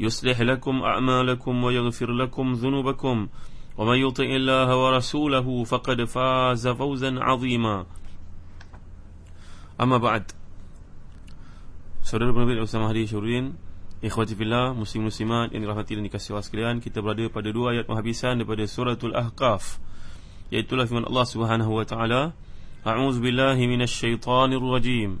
يصلح لكم أعمالكم ويغفر لكم ذنوبكم ومن يطع الله ورسوله فقد فاز فوزا عظيما أما بعد Saudara penerbit Ustaz Mahdi Syurin Ikhwati fillah, muslim-muslimat yang dirahmati dan dikasihi Allah sekalian Kita berada pada dua ayat penghabisan daripada suratul Ahqaf Iaitulah firman Allah subhanahu wa ta'ala A'udzu billahi minasy syaithanir rajim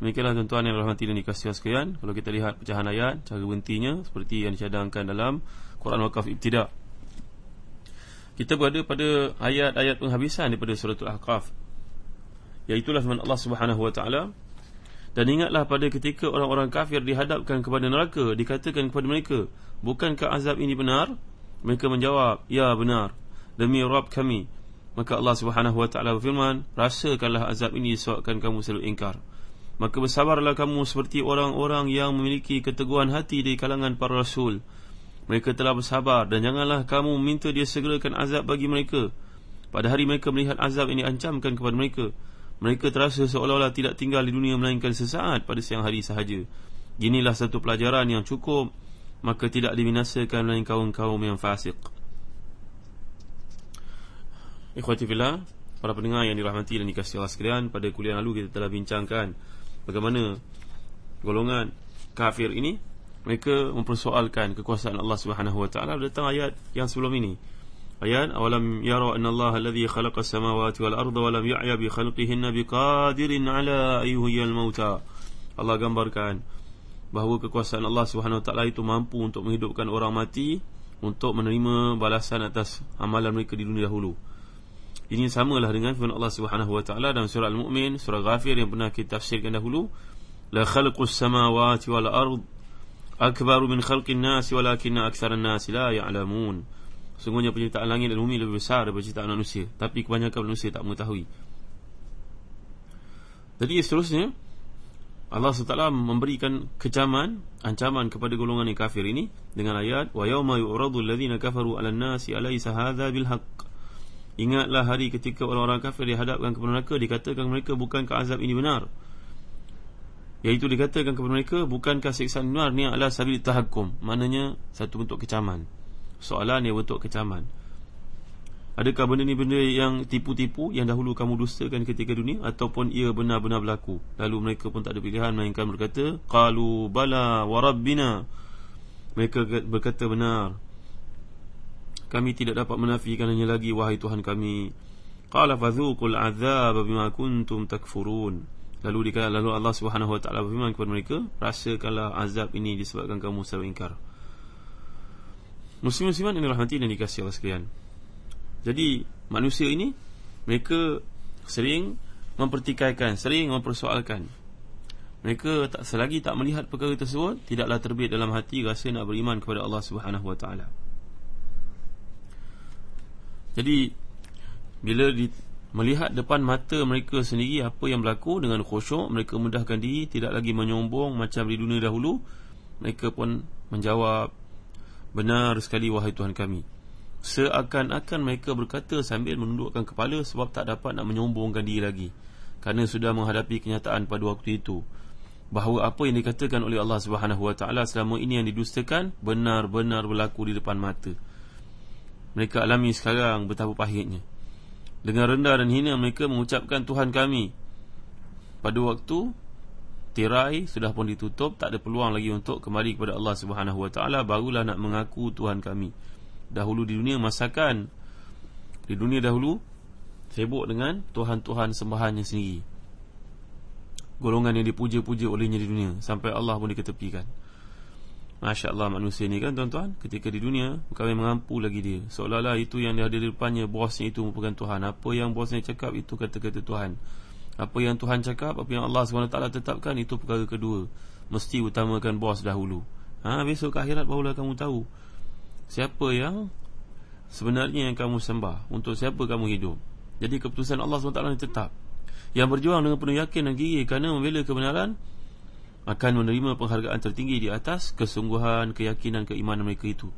Demikianlah tuan-tuan yang rahmati dan dikasihi sekalian. Kalau kita lihat pecahan ayat Cara berhentinya Seperti yang dicadangkan dalam Quran Wakaf Ibtidak Kita berada pada ayat-ayat penghabisan Daripada suratul Ahqaf. Iaitulah firman Allah subhanahu wa ta'ala. Dan ingatlah pada ketika orang-orang kafir Dihadapkan kepada neraka Dikatakan kepada mereka Bukankah azab ini benar? Mereka menjawab Ya benar. Demi Rabb kami. Maka Allah subhanahu wa ta'ala berfirman Rasakanlah azab ini Sebabkan kamu selalu ingkar Maka bersabarlah kamu seperti orang-orang yang memiliki keteguhan hati di kalangan para rasul. Mereka telah bersabar dan janganlah kamu minta dia segerakan azab bagi mereka. Pada hari mereka melihat azab ini ancamkan kepada mereka. Mereka terasa seolah-olah tidak tinggal di dunia melainkan sesaat pada siang hari sahaja. Inilah satu pelajaran yang cukup. Maka tidak dibinasakan melainkan kaum-kaum yang fasik. Ikhwati fillah, para pendengar yang dirahmati dan dikasihi Allah sekalian, pada kuliah lalu kita telah bincangkan bagaimana golongan kafir ini? Mereka mempersoalkan kekuasaan Allah Subhanahu wa taala datang ayat yang sebelum ini. Ayat awalam yara anna Allah alladhi khalaqa as-samawati wal arda wa lam ya'ya bi khalqihinna biqadirin ala ayyuhil mauta. Allah gambarkan bahawa kekuasaan Allah Subhanahu wa taala itu mampu untuk menghidupkan orang mati untuk menerima balasan atas amalan mereka di dunia dahulu ini samalah dengan firman Allah Subhanahu wa taala dalam surah Al-Mu'min, surah Ghafir yang pernah kita tafsirkan dahulu. La khalqus samawati wal ard akbaru min khalqin nas walakinna aktharan nas la ya'lamun. Sungguhnya penciptaan langit dan bumi lebih besar daripada penciptaan manusia, tapi kebanyakan manusia tak mengetahui. Jadi seterusnya Allah SWT memberikan kecaman, ancaman kepada golongan yang kafir ini dengan ayat wa yauma yu'radu alladhina kafaru 'alan nasi alaysa hadha bil haqq Ingatlah hari ketika orang-orang kafir dihadapkan kepada mereka Dikatakan mereka bukankah azab ini benar? Iaitu dikatakan kepada mereka Bukankah siksaan benar? Ni adalah sabil tahakum Maknanya satu bentuk kecaman. Soalan yang bentuk kecaman. Adakah benda ni benda yang tipu-tipu Yang dahulu kamu dustakan ketika dunia Ataupun ia benar-benar berlaku? Lalu mereka pun tak ada pilihan Melainkan berkata Qalu bala warabbina Mereka berkata benar kami tidak dapat menafikan hanya lagi wahai Tuhan kami qala fadhuqul azab bima kuntum takfurun. Lalu dikata lalu Allah Subhanahu wa taala berfirman kepada mereka rasakanlah azab ini disebabkan kamu selalu ingkar. Muslim-musliman ini rahmati dan dikasihi Allah sekalian. Jadi manusia ini mereka sering mempertikaikan sering mempersoalkan. Mereka tak selagi tak melihat perkara tersebut tidaklah terbit dalam hati rasa nak beriman kepada Allah Subhanahu wa taala jadi bila di, melihat depan mata mereka sendiri apa yang berlaku dengan khusyuk, mereka mudahkan diri, tidak lagi menyombong macam di dunia dahulu. Mereka pun menjawab, benar sekali wahai Tuhan kami. seakan-akan mereka berkata sambil menundukkan kepala sebab tak dapat nak menyombongkan diri lagi kerana sudah menghadapi kenyataan pada waktu itu bahawa apa yang dikatakan oleh Allah Subhanahu Wa Taala selama ini yang didustakan benar-benar berlaku di depan mata. Mereka alami sekarang betapa pahitnya. Dengan rendah dan hina mereka mengucapkan Tuhan kami. Pada waktu tirai sudah pun ditutup, tak ada peluang lagi untuk kembali kepada Allah Subhanahu Wa Taala barulah nak mengaku Tuhan kami. Dahulu di dunia masakan di dunia dahulu sibuk dengan tuhan-tuhan sembahannya sendiri golongan yang dipuja-puja olehnya di dunia sampai Allah pun diketepikan. Masya Allah manusia ni kan tuan-tuan? Ketika di dunia Kami mengampu lagi dia. Seolah-olah itu yang ada di depannya Bosnya itu merupakan Tuhan. Apa yang bosnya cakap Itu kata-kata Tuhan. Apa yang Tuhan cakap Apa yang Allah SWT tetapkan Itu perkara kedua. Mesti utamakan bos dahulu. Ha, Besok akhirat barulah kamu tahu. Siapa yang Sebenarnya yang kamu sembah? Untuk siapa kamu hidup? Jadi keputusan Allah SWT ini tetap. Yang berjuang dengan penuh yakin dan gigih kerana membela kebenaran akan menerima penghargaan tertinggi di atas kesungguhan, keyakinan, keimanan mereka itu.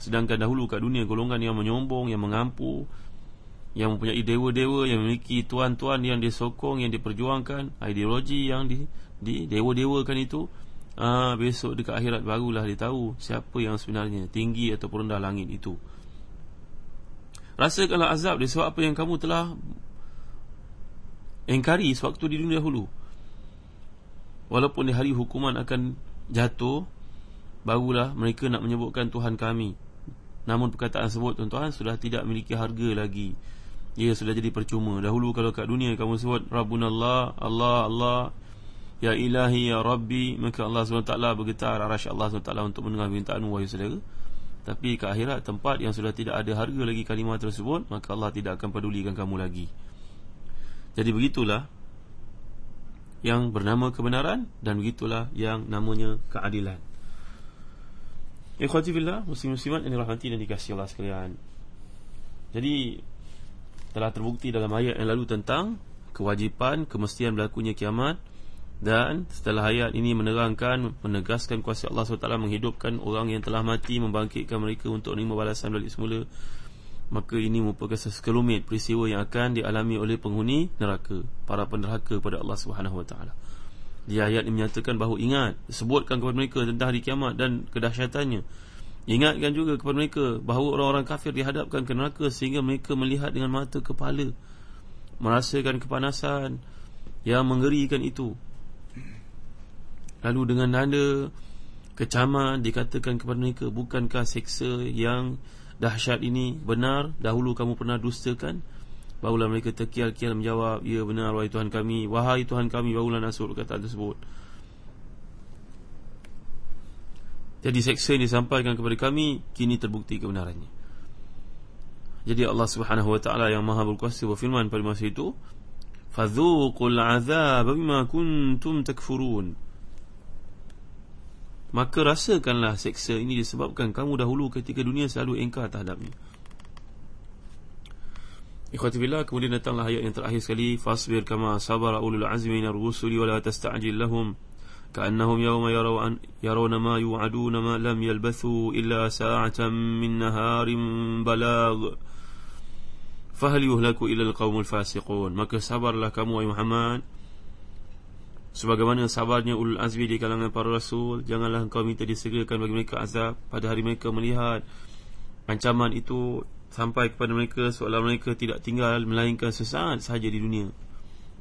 Sedangkan dahulu kat dunia golongan yang menyombong, yang mengampu, yang mempunyai dewa-dewa, yang memiliki tuan-tuan yang disokong, yang diperjuangkan, ideologi yang di, di dewa-dewakan itu, ah, besok dekat akhirat barulah dia tahu siapa yang sebenarnya tinggi atau rendah langit itu. Rasakanlah azab dia sebab apa yang kamu telah engkari sewaktu di dunia dahulu walaupun di hari hukuman akan jatuh barulah mereka nak menyebutkan Tuhan kami. Namun perkataan tersebut tuan-tuan sudah tidak memiliki harga lagi. Ia sudah jadi percuma. Dahulu kalau kat dunia kamu sebut Rabbunallah Allah Allah Ya ilahi ya Rabbi Maka Allah SWT bergetar Arash Allah SWT untuk mendengar permintaanmu Wahai saudara. Tapi ke akhirat tempat yang sudah tidak ada harga lagi kalimah tersebut Maka Allah tidak akan pedulikan kamu lagi. Jadi begitulah yang bernama kebenaran dan begitulah yang namanya keadilan. Ikhwati fillah, muslim-muslimat yang dirahmati dan dikasihi Allah sekalian. Jadi telah terbukti dalam ayat yang lalu tentang kewajipan kemestian berlakunya kiamat dan setelah ayat ini menerangkan menegaskan kuasa Allah SWT menghidupkan orang yang telah mati membangkitkan mereka untuk menerima balasan balik semula maka ini merupakan sekelumit peristiwa yang akan dialami oleh penghuni neraka para penderhaka kepada Allah Subhanahu wa taala. Di ayat ini menyatakan bahawa ingat sebutkan kepada mereka tentang hari kiamat dan kedahsyatannya. Ingatkan juga kepada mereka bahawa orang-orang kafir dihadapkan ke neraka sehingga mereka melihat dengan mata kepala merasakan kepanasan yang mengerikan itu. Lalu dengan nada kecaman dikatakan kepada mereka bukankah seksa yang dahsyat ini benar dahulu kamu pernah dustakan barulah mereka terkial-kial menjawab ya benar wahai Tuhan kami wahai Tuhan kami barulah nasur kata tersebut. Jadi seksa ini disampaikan kepada kami kini terbukti kebenarannya. Jadi Allah Subhanahu wa taala yang Maha berkuasa berfirman pada masa itu fadzuqul azab bima kuntum takfurun Maka rasakanlah seksa ini disebabkan kamu dahulu ketika dunia selalu engkar terhadapnya. Ikhwati billah kemudian datanglah ayat yang terakhir sekali. Fasbir kama sabara ulul azmi minar rusuli wa la tasta'jil lahum. Ka'annahum yawma yarawna ma yu'aduna ma lam yalbathu illa sa'atan min naharin balag Fahal yuhlaku illa al-qawmul fasiqun. Maka sabarlah kamu ay Muhammad Sebagaimana sabarnya ulul azmi di kalangan para rasul Janganlah engkau minta disegerakan bagi mereka azab Pada hari mereka melihat Ancaman itu sampai kepada mereka Seolah mereka tidak tinggal Melainkan sesaat sahaja di dunia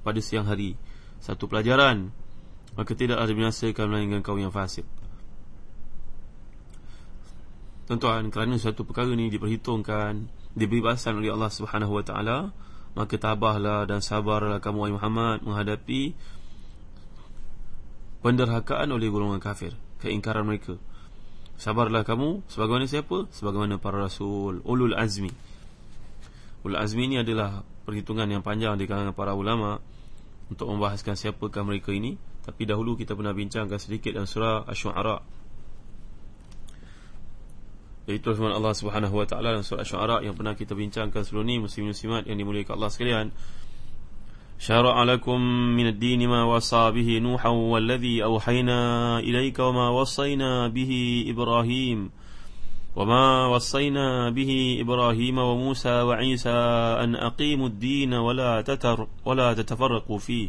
Pada siang hari. Satu pelajaran Maka tidak ada binasakan melainkan kau yang fasik. Tuan-tuan kerana suatu perkara ini diperhitungkan Diberi bahasan oleh Allah SWT Maka tabahlah dan sabarlah kamu Muhammad Menghadapi penderhakaan oleh golongan kafir keingkaran mereka. Sabarlah kamu sebagaimana siapa? Sebagaimana para rasul ulul azmi. Ulul azmi ini adalah perhitungan yang panjang di kalangan para ulama untuk membahaskan siapakah mereka ini. Tapi dahulu kita pernah bincangkan sedikit dalam surah asy-syu'ara iaitu firman Allah Subhanahu wa taala dalam surah asy-syu'ara yang pernah kita bincangkan sebelum ini muslim-muslimat yang dimuliakan Allah sekalian شرع لكم من الدين ما وصى به نوحا والذي أوحينا إليك وما وصينا به إبراهيم وما وصينا به إبراهيم وموسى وعيسى أن أقيموا الدين ولا تتر ولا تتفرقوا فيه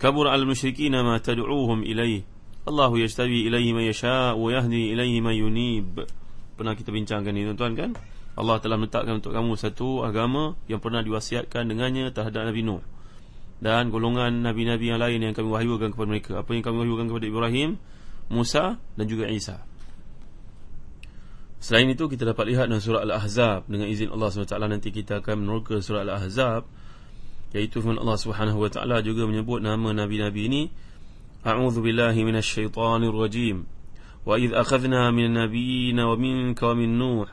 كبر على المشركين ما تدعوهم إليه الله يجتبي إليه من يشاء ويهدي إليه من ينيب pernah kita bincangkan ini tuan-tuan kan Allah telah menetapkan untuk kamu satu agama yang pernah diwasiatkan dengannya terhadap Nabi Nuh dan golongan nabi-nabi yang lain yang kami wahyukan kepada mereka. Apa yang kami wahyukan kepada Ibrahim Musa dan juga Isa. Selain itu kita dapat lihat dalam surah Al-Ahzab dengan izin Allah SWT nanti kita akan meneroka surah Al-Ahzab iaitu firman Allah Subhanahu wa taala juga menyebut nama nabi-nabi ini A'udzu billahi minasyaitonir rajim. Wa idh akhadna minan nabiyyin wa minka wa min nuh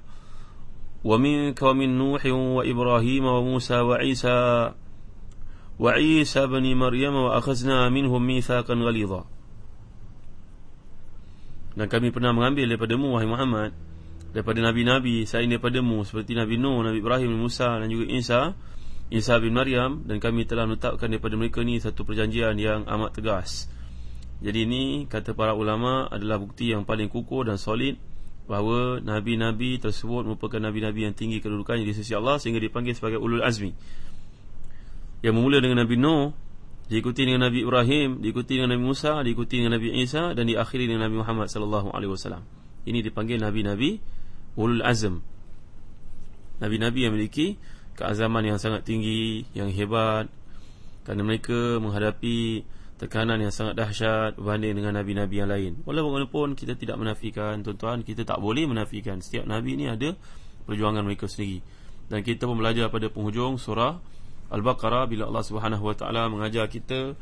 wa minka wa min nuh wa ibrahim wa musa wa isa ibn maryam wa akhadna minhum mitsaqan ghalidha dan kami pernah mengambil daripada-Mu wahai Muhammad daripada nabi-nabi selain daripada-Mu seperti Nabi Nuh, Nabi Ibrahim, Nabi Musa dan juga Isa, Isa bin Maryam dan kami telah menetapkan daripada mereka ni satu perjanjian yang amat tegas. Jadi ini kata para ulama adalah bukti yang paling kukuh dan solid bahawa nabi-nabi tersebut merupakan nabi-nabi yang tinggi kedudukannya di sisi Allah sehingga dipanggil sebagai ulul azmi. Yang memula dengan Nabi Nuh, diikuti dengan Nabi Ibrahim, diikuti dengan Nabi Musa, diikuti dengan Nabi Isa dan diakhiri dengan Nabi Muhammad sallallahu alaihi wasallam. Ini dipanggil nabi-nabi ulul azm. Nabi-nabi yang memiliki keazaman yang sangat tinggi Yang hebat Kerana mereka menghadapi tekanan yang sangat dahsyat Berbanding dengan nabi-nabi yang lain. Walaupun kita tidak menafikan Tuan-tuan, kita tak boleh menafikan. Setiap nabi ini ada perjuangan mereka sendiri. Dan kita pun belajar pada penghujung surah Al-Baqarah Bila Allah SWT mengajar kita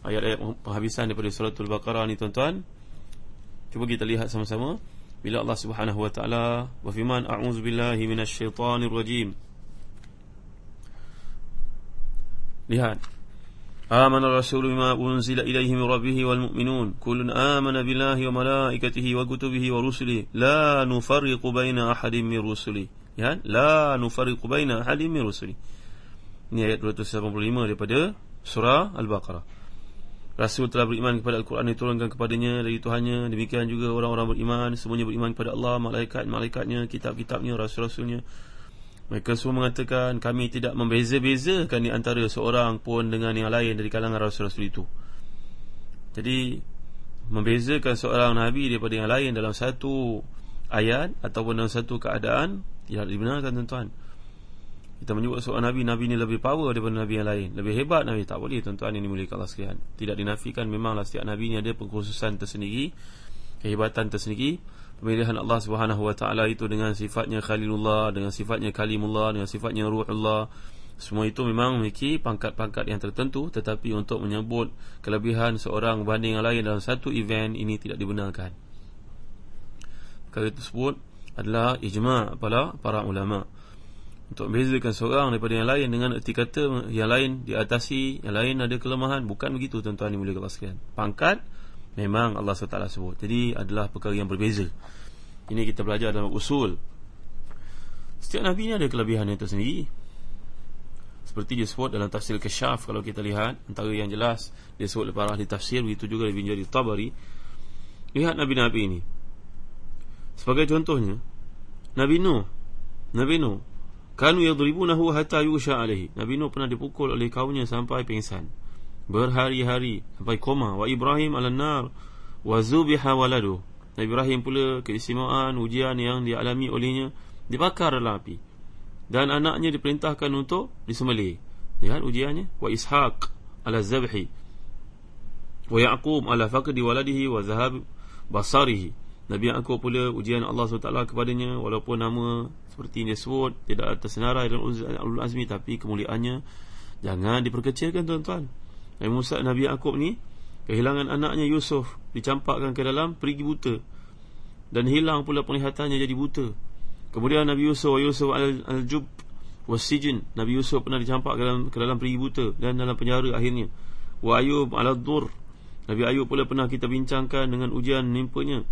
Ayat-ayat penghabisan daripada surah Al-Baqarah ni tuan-tuan Cuba kita lihat sama-sama. Bila Allah Subhanahu wa taala berfirman a'udzu billahi minasyaitonir rajim lihat. Amana rasul bima unzila ilaihi min rabbih wal mu'minun. Kullun amana billahi wa malaikatihi wa kutubihi wa rusulihi la nufarriqu baina ahadin min rusulihi ya la nufarriqu ini ayat 285 daripada surah al-baqarah. Rasul telah beriman kepada Al-Quran yang diturunkan kepadanya dari Tuhannya. Demikian juga orang-orang beriman Semuanya beriman kepada Allah, malaikat-malaikatnya Kitab-kitabnya, rasul-rasulnya. Mereka semua mengatakan Kami tidak membeza-bezakan di antara seorang pun Dengan yang lain dari kalangan rasul-rasul itu. Jadi Membezakan seorang Nabi daripada yang lain Dalam satu ayat Ataupun dalam satu keadaan Tidak dibenarkan tuan-tuan kita menyebut seorang Nabi Nabi ini lebih power daripada Nabi yang lain. Lebih hebat Nabi. Tak boleh tuan-tuan ini mulia Allah sekalian. Tidak dinafikan memanglah setiap Nabi ini ada pengkhususan tersendiri Kehebatan tersendiri. Pemilihan Allah Taala itu dengan sifatnya Khalilullah Dengan sifatnya Kalimullah Dengan sifatnya Ruhullah. Semua itu memang memiliki pangkat-pangkat yang tertentu Tetapi untuk menyebut kelebihan seorang banding yang lain dalam satu event Ini tidak dibenarkan. Perkara tersebut adalah ijma' para, para ulama' untuk membezakan seorang daripada yang lain dengan erti kata yang lain diatasi, yang lain ada kelemahan. Bukan begitu tuan-tuan yang boleh kata Pangkat memang Allah SWT sebut. Jadi adalah perkara yang berbeza. Ini kita belajar dalam usul. Setiap Nabi ini ada kelebihan yang tersendiri. Seperti dia sebut dalam tafsir Kesyaf kalau kita lihat antara yang jelas dia sebut oleh ahli tafsir begitu juga di Binjari Tabari. Lihat Nabi-Nabi ini. Sebagai contohnya Nabi Nuh. Nabi Nuh Kanu yadribunahu hatta yusha alaihi. Nabi Nuh pernah dipukul oleh kaumnya sampai pingsan. Berhari-hari sampai koma. Wa Ibrahim ala nar wa zubiha waladu. Nabi Ibrahim pula keistimewaan ujian yang dialami olehnya dibakar dalam api. Dan anaknya diperintahkan untuk disembelih. Lihat ujiannya. Wa Ishaq ala zabhi. Wa Yaqub ala faqdi waladihi wa zahab basarihi. Nabi Yaqub pula ujian Allah SWT kepadanya walaupun nama seperti ini sebut tidak tersenarai dalam ulul azmi tapi kemuliaannya jangan diperkecilkan tuan-tuan. Nabi Musa Nabi Yaqub ni kehilangan anaknya Yusuf dicampakkan ke dalam perigi buta dan hilang pula penglihatannya jadi buta. Kemudian Nabi Yusuf Yusuf al-Jub wasijin Nabi Yusuf pernah dicampak ke dalam ke dalam perigi buta dan dalam penjara akhirnya. Wa Ayub al-Dur Nabi Ayub pula pernah kita bincangkan dengan ujian nimpanya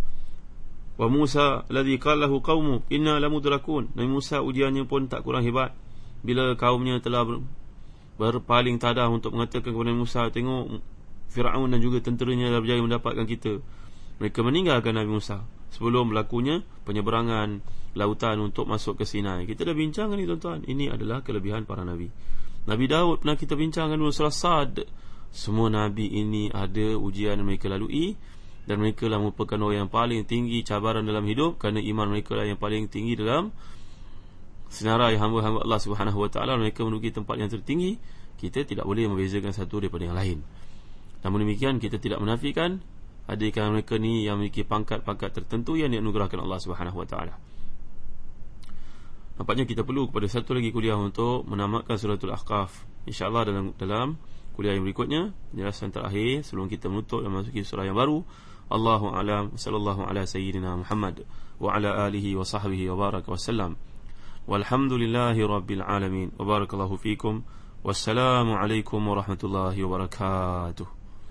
Wa Musa alladhi qala lahu qaumu inna lamudrakun. Nabi Musa ujiannya pun tak kurang hebat bila kaumnya telah ber, berpaling tadah untuk mengatakan kepada Musa tengok Firaun dan juga tenteranya dah berjaya mendapatkan kita. Mereka meninggalkan Nabi Musa. sebelum berlakunya penyeberangan lautan untuk masuk ke Sinai. Kita dah bincang ni tuan-tuan. Ini adalah kelebihan para nabi. Nabi Daud pernah kita bincangkan dulu surah Sad. Semua nabi ini ada ujian yang mereka lalui dan mereka lah merupakan orang yang paling tinggi cabaran dalam hidup kerana iman mereka lah yang paling tinggi dalam senarai hamba-hamba Allah Subhanahu Wa Taala mereka menuju tempat yang tertinggi. Kita tidak boleh membezakan satu daripada yang lain. Namun demikian kita tidak menafikan adikah mereka ni yang memiliki pangkat-pangkat tertentu yang dianugerahkan Allah Subhanahu Wa Taala. Nampaknya kita perlu kepada satu lagi kuliah untuk menamatkan suratul Ahqaf. Insya-Allah dalam dalam kuliah yang berikutnya, penjelasan terakhir sebelum kita menutup dan masuki surah yang baru. Allahu a'lam sallallahu ala sayyidina Muhammad wa ala alihi wa sahbihi wa baraka wasallam. Walhamdulillahi rabbil alamin. Wa barakallahu fikum. Wassalamu alaikum warahmatullahi wabarakatuh.